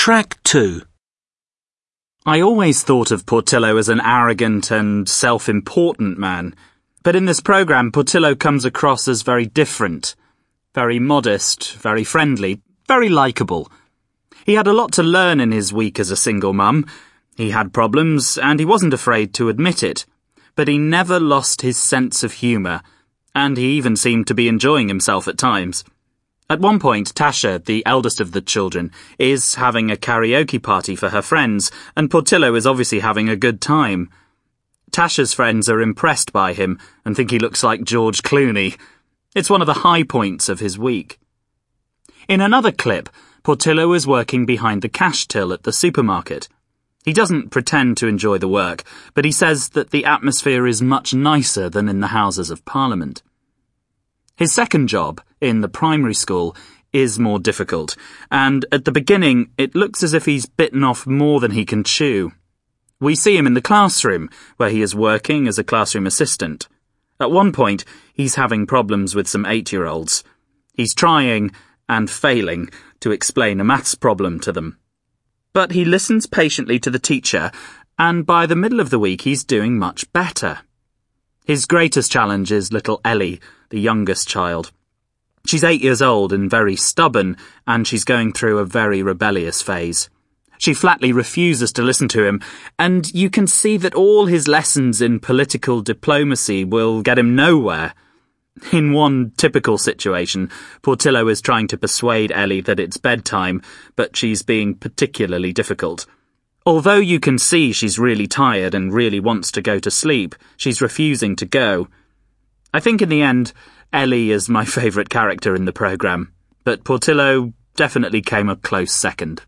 Track 2 I always thought of Portillo as an arrogant and self-important man, but in this program Portillo comes across as very different. Very modest, very friendly, very likeable. He had a lot to learn in his week as a single mum. He had problems, and he wasn't afraid to admit it. But he never lost his sense of humour, and he even seemed to be enjoying himself at times. At one point, Tasha, the eldest of the children, is having a karaoke party for her friends, and Portillo is obviously having a good time. Tasha's friends are impressed by him and think he looks like George Clooney. It's one of the high points of his week. In another clip, Portillo is working behind the cash till at the supermarket. He doesn't pretend to enjoy the work, but he says that the atmosphere is much nicer than in the Houses of Parliament. His second job, in the primary school, is more difficult, and at the beginning it looks as if he's bitten off more than he can chew. We see him in the classroom, where he is working as a classroom assistant. At one point, he's having problems with some eight year olds. He's trying, and failing, to explain a maths problem to them. But he listens patiently to the teacher, and by the middle of the week he's doing much better. His greatest challenge is little Ellie, the youngest child. She's eight years old and very stubborn, and she's going through a very rebellious phase. She flatly refuses to listen to him, and you can see that all his lessons in political diplomacy will get him nowhere. In one typical situation, Portillo is trying to persuade Ellie that it's bedtime, but she's being particularly difficult. Although you can see she's really tired and really wants to go to sleep, she's refusing to go. I think in the end, Ellie is my favourite character in the programme, but Portillo definitely came a close second.